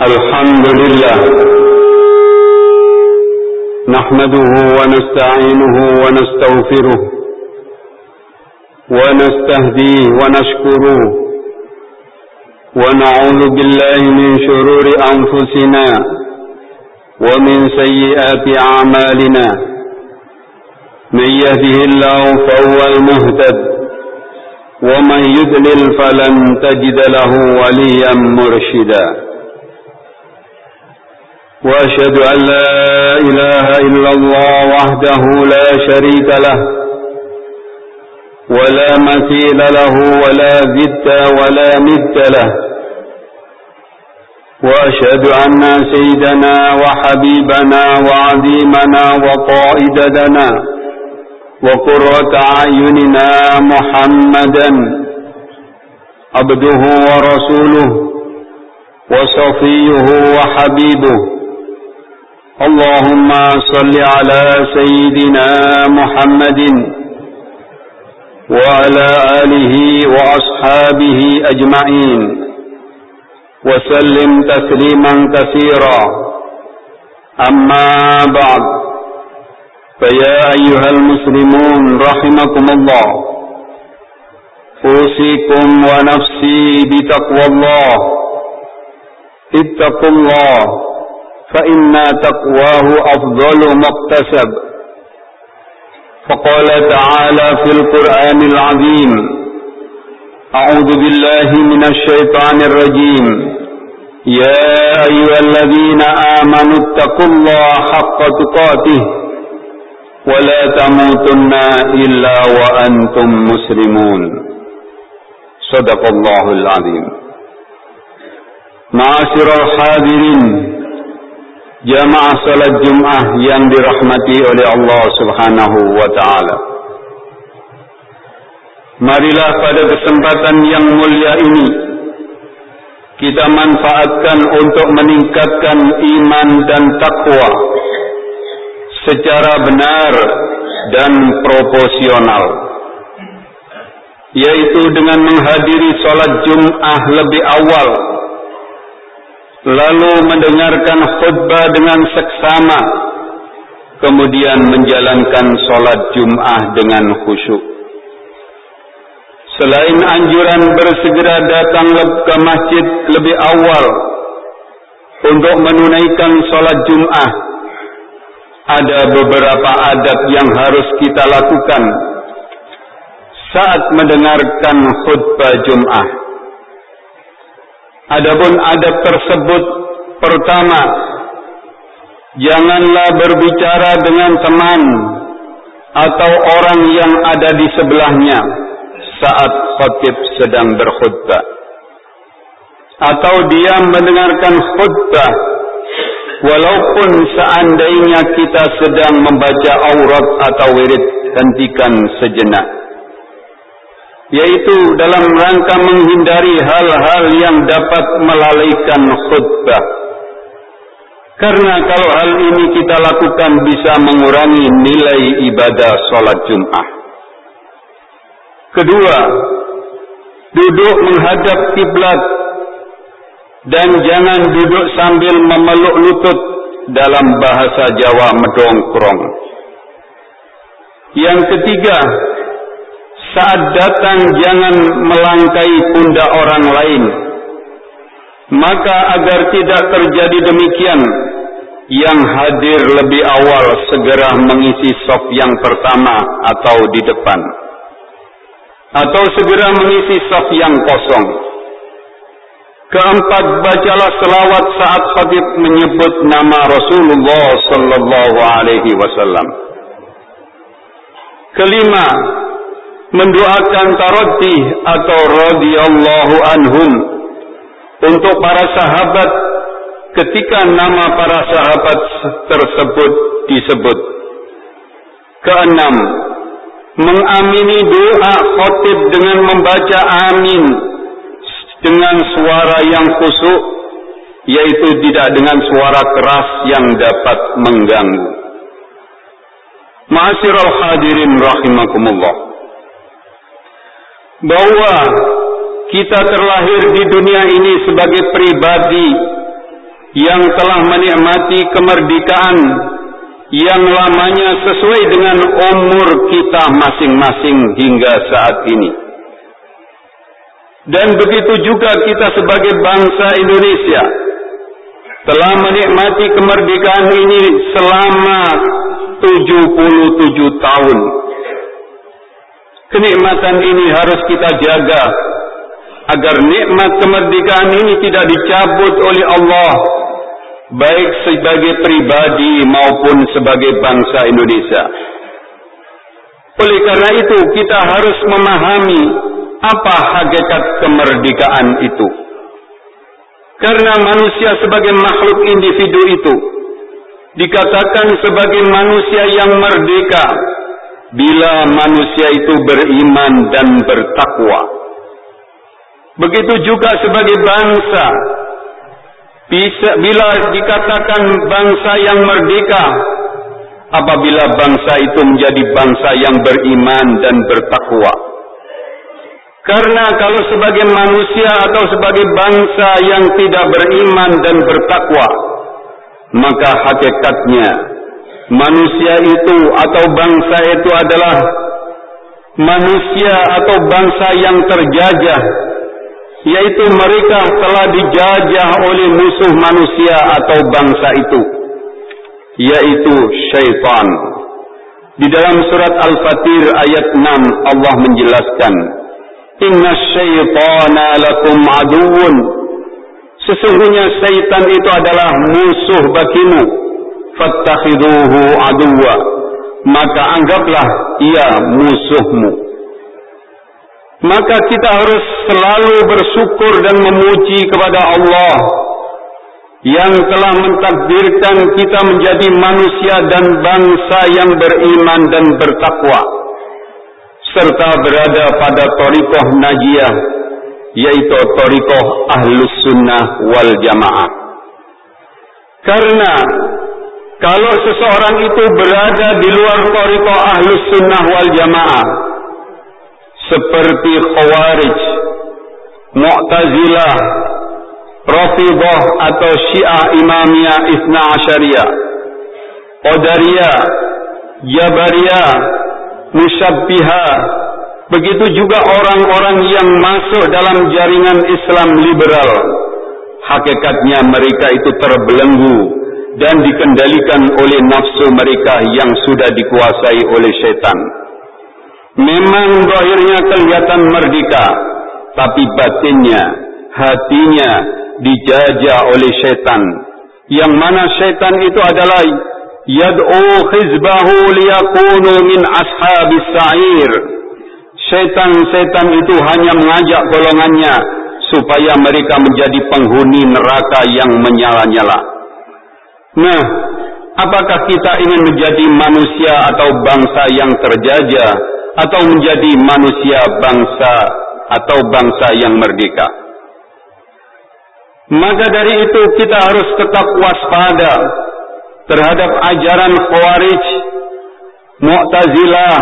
الحمد لله نحمده ونستعينه ونستغفره ونستهديه ونشكره. ونعوذ بالله من شرور أنفسنا ومن سيئات أعمالنا. من يهده الله فهو المهتد. ومن يذلل فلن تجد له وليا مرشدا. وأشهد أن لا إله إلا الله وحده لا شريك له ولا مثيل له ولا ذد ولا ند له وأشهد أن سيدنا وحبيبنا وعظيمنا وقائدنا وقرة أعيننا محمدا عبده ورسوله وصفيه وحبيبه اللهم صل على سيدنا محمد وعلى آله وأصحابه أجمعين وسلم تسليما كثيرا. أما بعد فيا أيها المسلمون رحمكم الله. أوصيكم ونفسي بتقوى الله. اتقوا الله. فإن تقواه أفضل مقتسب. فقال تعالى في القرآن العظيم أعوذ بالله من الشيطان الرجيم. يا أيها الذين آمنوا اتقوا الله حق تقاته ولا تموتن إلا وأنتم مسلمون. صدق الله العظيم. معاشر الحاضرين jamaah salat Jum'ah yang dirahmati oleh Allah Subhanahu wa taala. Marilah pada kesempatan yang mulia ini kita manfaatkan untuk meningkatkan iman dan takwa secara benar dan proporsional yaitu dengan menghadiri salat Jum'ah lebih awal lalu mendengarkan khutbah dengan seksama, kemudian menjalankan sholat Jum'ah dengan khusyuk. Selain anjuran bersegera datang ke masjid lebih awal untuk menunaikan sholat Jum'ah, ada beberapa adab yang harus kita lakukan saat mendengarkan khutbah Jum'ah. Adapun adab tersebut pertama janganlah berbicara dengan teman atau orang yang ada di sebelahnya saat khatib sedang berkhutbah. Atau diam mendengarkan khutbah walaupun seandainya kita sedang membaca aurat atau wirid hentikan sejenak yaitu dalam rangka menghindari hal-hal yang dapat melalaikan khutbah. Karena kalau hal ini kita lakukan bisa mengurangi nilai ibadah sholat Jum'ah. Kedua, duduk menghadap kiblat dan jangan duduk sambil memeluk lutut dalam bahasa Jawa medongkrong. Yang ketiga, saat datang jangan melangkai pundak orang lain. Maka agar tidak terjadi demikian, yang hadir lebih awal segera mengisi sop yang pertama atau di depan. Atau segera mengisi sop yang kosong. Keempat, bacalah selawat saat khatib menyebut nama Rasulullah sallallahu alaihi wasallam. Kelima, mendoakan taraddi atau radhiyallahu anhum untuk para sahabat ketika nama para sahabat tersebut disebut. Keenam, mengamini doa khotib dengan membaca amin dengan suara yang khusyuk yaitu tidak dengan suara keras yang dapat mengganggu. Ma'asyiral hadirin rahimakumullah. Bahwa kita terlahir di dunia ini sebagai pribadi yang telah menikmati kemerdekaan yang lamanya sesuai dengan umur kita masing-masing hingga saat ini. Dan begitu juga kita sebagai bangsa Indonesia telah menikmati kemerdekaan ini selama 77 tahun. Kenikmatan ini harus kita jaga agar nikmat kemerdekaan ini tidak dicabut oleh Allah baik sebagai pribadi maupun sebagai bangsa Indonesia. Oleh karena itu kita harus memahami apa hakikat kemerdekaan itu. Karena manusia sebagai makhluk individu itu dikatakan sebagai manusia yang merdeka bila manusia itu beriman dan bertakwa. Begitu juga sebagai bangsa bisa, bila dikatakan bangsa yang merdeka apabila bangsa itu menjadi bangsa yang beriman dan bertakwa. Karena kalau sebagai manusia atau sebagai bangsa yang tidak beriman dan bertakwa, maka hakikatnya manusia itu atau bangsa itu adalah manusia atau bangsa yang terjajah yaitu mereka telah dijajah oleh musuh manusia atau bangsa itu yaitu syaitan. Di dalam surat Al-Fatir ayat 6 Allah menjelaskan inna syaitana lakum aduun sesungguhnya syaitan itu adalah musuh bagimu fattakhiduhu aduwa. Maka anggaplah ia musuhmu. Maka kita harus selalu bersyukur dan memuji kepada Allah yang telah mentakdirkan kita menjadi manusia dan bangsa yang beriman dan bertakwa serta berada pada torikoh najiyah yaitu torikoh ahlus sunnah wal jamaah. Karena kalau seseorang itu berada di luar torikoh ahlus sunnah wal jamaah seperti Khawarij, Mu'tazilah, Rafidah atau Syiah Imamiyah Isna Asyariyah, Qadariyah, Jabariyah, Musyabbihah, begitu juga orang-orang yang masuk dalam jaringan Islam liberal. Hakikatnya mereka itu terbelenggu dan dikendalikan oleh nafsu mereka yang sudah dikuasai oleh syaitan. Memang zahirnya kelihatan merdeka, tapi batinnya, hatinya dijajah oleh syaitan. Yang mana syaitan itu adalah yad'u khizbahu liyakunu min ashabis sa'ir. Syaitan-syaitan itu hanya mengajak golongannya supaya mereka menjadi penghuni neraka yang menyala-nyala. Nah, apakah kita ingin menjadi manusia atau bangsa yang terjajah atau menjadi manusia bangsa atau bangsa yang merdeka. Maka dari itu kita harus tetap waspada terhadap ajaran Khawarij, Mu'tazilah,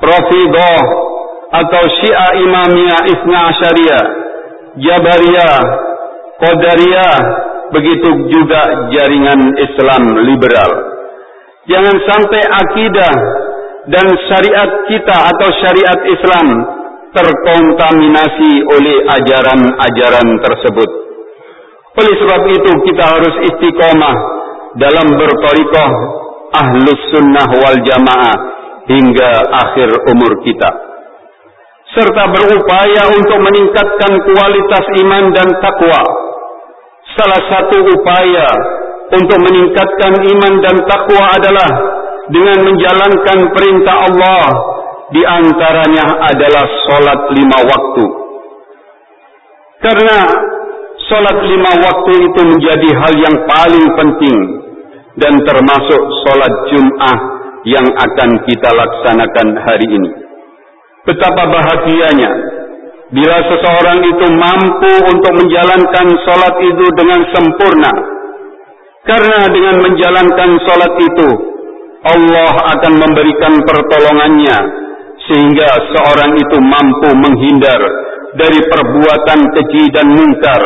Rafidah atau Syiah Imamiyah Isna Asyariyah, Jabariyah, Qadariyah, begitu juga jaringan Islam liberal. Jangan sampai akidah dan syariat kita atau syariat Islam terkontaminasi oleh ajaran-ajaran tersebut. Oleh sebab itu kita harus istiqomah dalam bertorikoh ahlus sunnah wal jamaah hingga akhir umur kita. Serta berupaya untuk meningkatkan kualitas iman dan takwa. Salah satu upaya untuk meningkatkan iman dan takwa adalah dengan menjalankan perintah Allah di antaranya adalah solat lima waktu. Karena solat lima waktu itu menjadi hal yang paling penting dan termasuk solat Jum'ah yang akan kita laksanakan hari ini. Betapa bahagianya bila seseorang itu mampu untuk menjalankan solat itu dengan sempurna. Karena dengan menjalankan solat itu, Allah akan memberikan pertolongannya sehingga seorang itu mampu menghindar dari perbuatan keji dan mungkar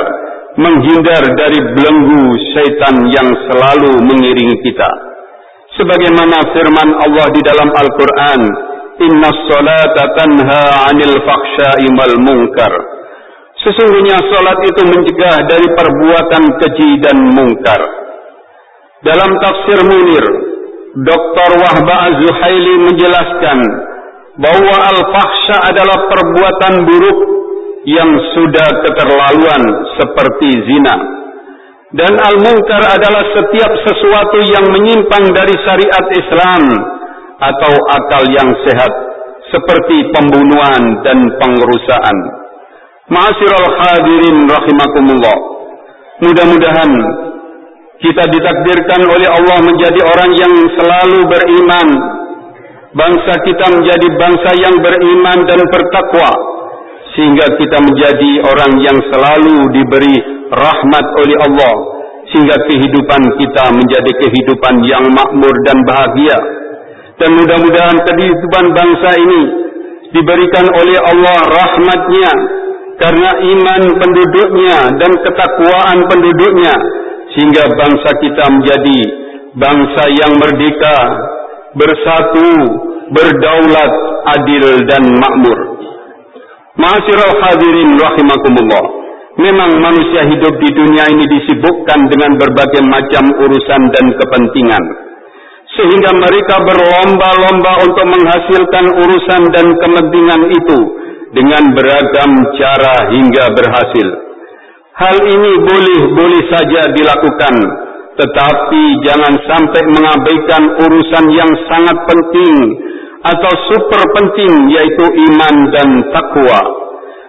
menghindar dari belenggu syaitan yang selalu mengiringi kita. Sebagaimana firman Allah di dalam Al-Quran, Inna salata tanha anil fakhsha'i wal munkar. Sesungguhnya salat itu mencegah dari perbuatan keji dan mungkar. Dalam tafsir Munir, Dr. Wahba Az-Zuhaili menjelaskan bahwa al-fahsya adalah perbuatan buruk yang sudah keterlaluan seperti zina. Dan al-munkar adalah setiap sesuatu yang menyimpang dari syariat Islam atau akal yang sehat seperti pembunuhan dan pengerusaan. Ma'asyiral hadirin rahimakumullah. Mudah-mudahan kita ditakdirkan oleh Allah menjadi orang yang selalu beriman. Bangsa kita menjadi bangsa yang beriman dan bertakwa sehingga kita menjadi orang yang selalu diberi rahmat oleh Allah sehingga kehidupan kita menjadi kehidupan yang makmur dan bahagia dan mudah-mudahan kehidupan bangsa ini diberikan oleh Allah rahmatnya. Karena iman penduduknya dan ketakwaan penduduknya sehingga bangsa kita menjadi bangsa yang merdeka bersatu berdaulat adil dan makmur. Ma'asyiral hadirin rahimakumullah. Memang manusia hidup di dunia ini disibukkan dengan berbagai macam urusan dan kepentingan sehingga mereka berlomba-lomba untuk menghasilkan urusan dan kepentingan itu dengan beragam cara hingga berhasil. Hal ini boleh-boleh saja dilakukan, tetapi jangan sampai mengabaikan urusan yang sangat penting atau super penting yaitu iman dan takwa.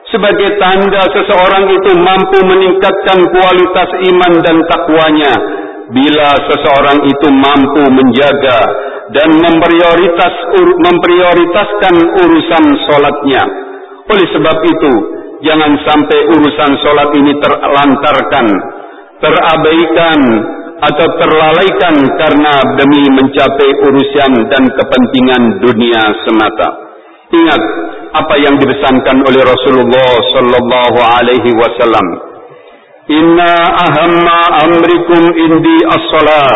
Sebagai tanda seseorang itu mampu meningkatkan kualitas iman dan takwanya, bila seseorang itu mampu menjaga dan memprioritas memprioritaskan urusan solatnya. Oleh sebab itu, jangan sampai urusan solat ini terlantarkan, terabaikan, atau terlalaikan karena demi mencapai urusan dan kepentingan dunia semata. Ingat apa yang dipesankan oleh Rasulullah sallallahu alaihi wasallam Inna ahamma amrikum indi as-salah.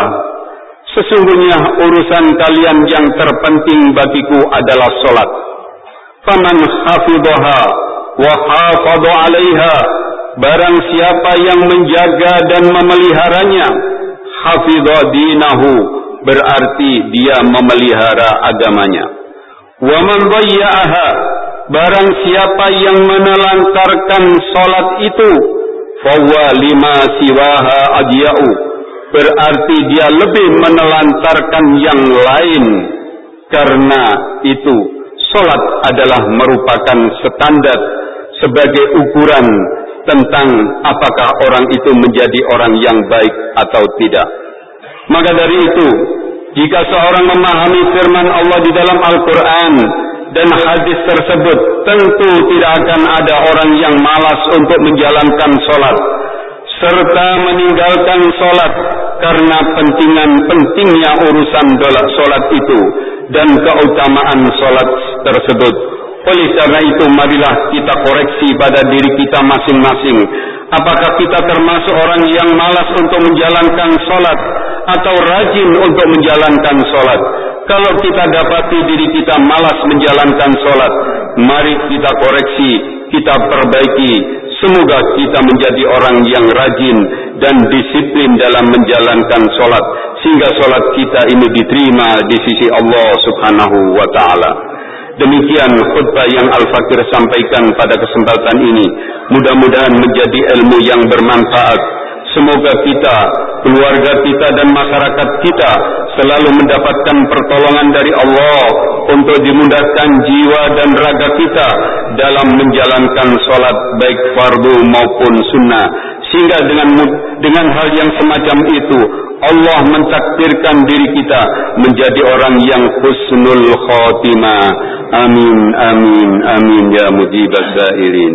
Sesungguhnya urusan kalian yang terpenting bagiku adalah solat. Faman hafidhaha wa hafadha 'alaiha barang siapa yang menjaga dan memeliharanya hafidha dinahu berarti dia memelihara agamanya. Wa man barang siapa yang menelantarkan solat itu fawa lima siwaha adiyau berarti dia lebih menelantarkan yang lain. Karena itu solat adalah merupakan standar sebagai ukuran tentang apakah orang itu menjadi orang yang baik atau tidak. Maka dari itu jika seorang memahami firman Allah di dalam Al-Quran dan hadis tersebut tentu tidak akan ada orang yang malas untuk menjalankan solat serta meninggalkan solat karena pentingan pentingnya urusan dolar solat itu dan keutamaan solat tersebut. Oleh karena itu marilah kita koreksi pada diri kita masing-masing. Apakah kita termasuk orang yang malas untuk menjalankan solat atau rajin untuk menjalankan solat? Kalau kita dapati diri kita malas menjalankan solat, mari kita koreksi, kita perbaiki. Semoga kita menjadi orang yang rajin dan disiplin dalam menjalankan solat, sehingga solat kita ini diterima di sisi Allah Subhanahu wa Ta'ala. Demikian khutbah yang Al-Fakir sampaikan pada kesempatan ini. Mudah-mudahan menjadi ilmu yang bermanfaat Semoga kita, keluarga kita dan masyarakat kita selalu mendapatkan pertolongan dari Allah untuk dimudahkan jiwa dan raga kita dalam menjalankan sholat baik fardu maupun sunnah. Sehingga dengan dengan hal yang semacam itu Allah mentakdirkan diri kita menjadi orang yang husnul khotimah. Amin, amin, amin ya mujibas sa'irin.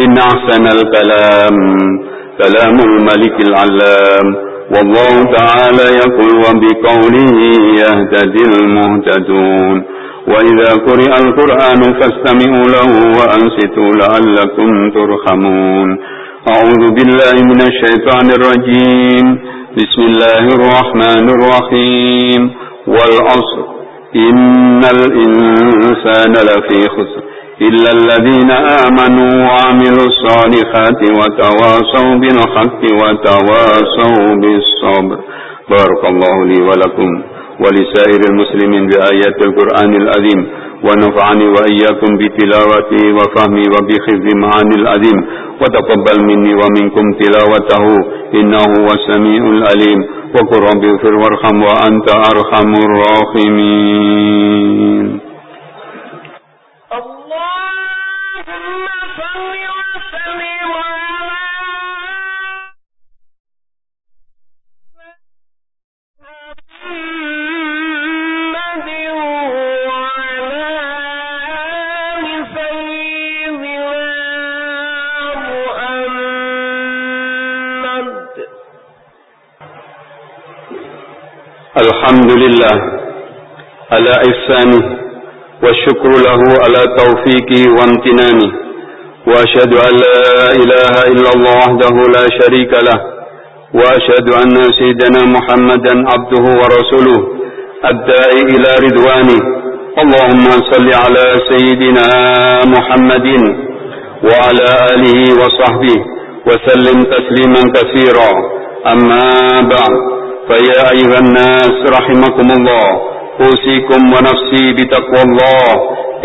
Inna ahsanal kalam kalamul malikil alam. والله تعالى يقول وبقوله يهتدي المهتدون. وإذا قرئ القرآن فاستمعوا له وأنصتوا لعلكم ترحمون. أعوذ بالله من الشيطان الرجيم. بسم الله الرحمن الرحيم. والعصر. إن الإنسان لفي خسر. إلا الذين آمنوا وعملوا الصالحات وتواصوا بالحق وتواصوا بالصبر. بارك الله لي ولكم ولسائر المسلمين بآيات القرآن العظيم ونفعني وإياكم بتلاوته وفهمي وبحفظ معاني العظيم وتقبل مني ومنكم تلاوته إنه هو السميع العليم. وقل رب اغفر وارحم وأنت أرحم الراحمين. الحمد لله على إحسانه والشكر له على توفيقه وامتنانه. وأشهد أن لا إله إلا الله وحده لا شريك له وأشهد أن سيدنا محمدا عبده ورسوله الداعي إلى رضوانه. اللهم صل على سيدنا محمد وعلى آله وصحبه وسلم تسليما كثيرا. أما بعد فيا أيها الناس رحمكم الله أوصيكم ونفسي بتقوى الله.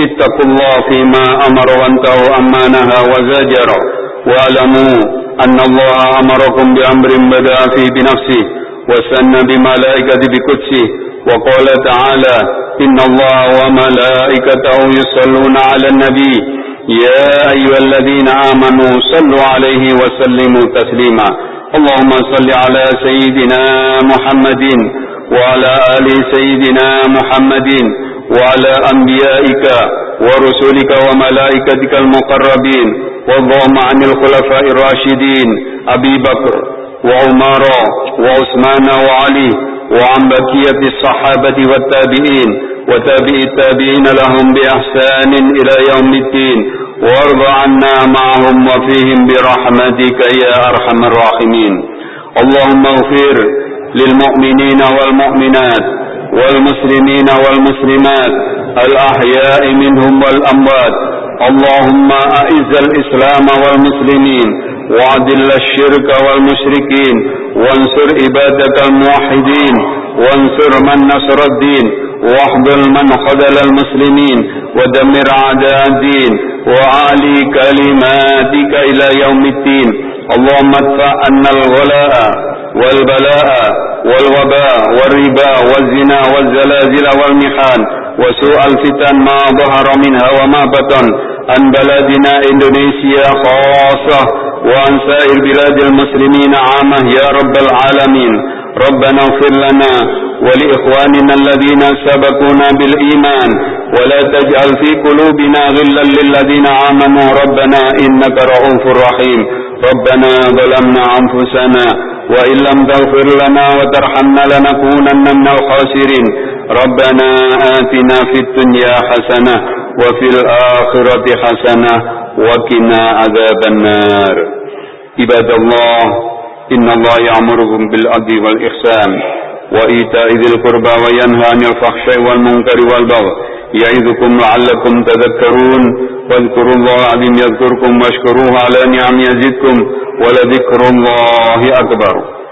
اتقوا الله فيما أمر وانتهوا أما نهى وزجر. واعلموا أن الله أمركم بأمر بدأ فيه بنفسه وسن بملائكة بقدسه وقال تعالى إن الله وملائكته يصلون على النبي. يا أيها الذين آمنوا صلوا عليه وسلموا تسليما. اللهم صل على سيدنا محمد وعلى آل سيدنا محمد وعلى أنبيائك ورسلك وملائكتك المقربين واللهم عن الخلفاء الراشدين أبي بكر وعمر وعثمان وعلي وعن بكية الصحابة والتابعين وتابع التابعين لهم بإحسان إلى يوم الدين وارض عنا معهم وفيهم برحمتك يا أرحم الراحمين. اللهم اغفر للمؤمنين والمؤمنات والمسلمين والمسلمات الأحياء منهم والأموات. اللهم أعز الإسلام والمسلمين وأذل الشرك والمشركين وانصر عبادك الموحدين وانصر من نصر الدين واحضر من خذل المسلمين ودمر أعداء الدين وعلي كلماتك إلى يوم الدين. اللهم ادفع عنا الغلاء والبلاء والوباء والربا والزنا والزلازل والمحان وسوء الفتن ما ظهر منها وما بطن عن بلدنا إندونيسيا خاصة وعن سائر بلاد المسلمين عامة يا رب العالمين. ربنا اغفر لنا ولإخواننا الذين سبقونا بالإيمان. ولا تجعل في قلوبنا غلا للذين آمنوا. ربنا إنك رؤوف رحيم. ربنا ظلمنا أنفسنا وإن لم تغفر لنا وترحمنا لنكونن من الخاسرين. ربنا آتنا في الدنيا حسنة وفي الآخرة حسنة وقنا عذاب النار. عباد الله إن الله يأمركم بالعدل والإحسان وإيتاء ذي القربى وينهى عن الفحشاء والمنكر والبغي يعظكم لعلكم تذكرون. واذكروا الله العظيم يذكركم واشكروه على نعم يزدكم. ولذكر الله أكبر.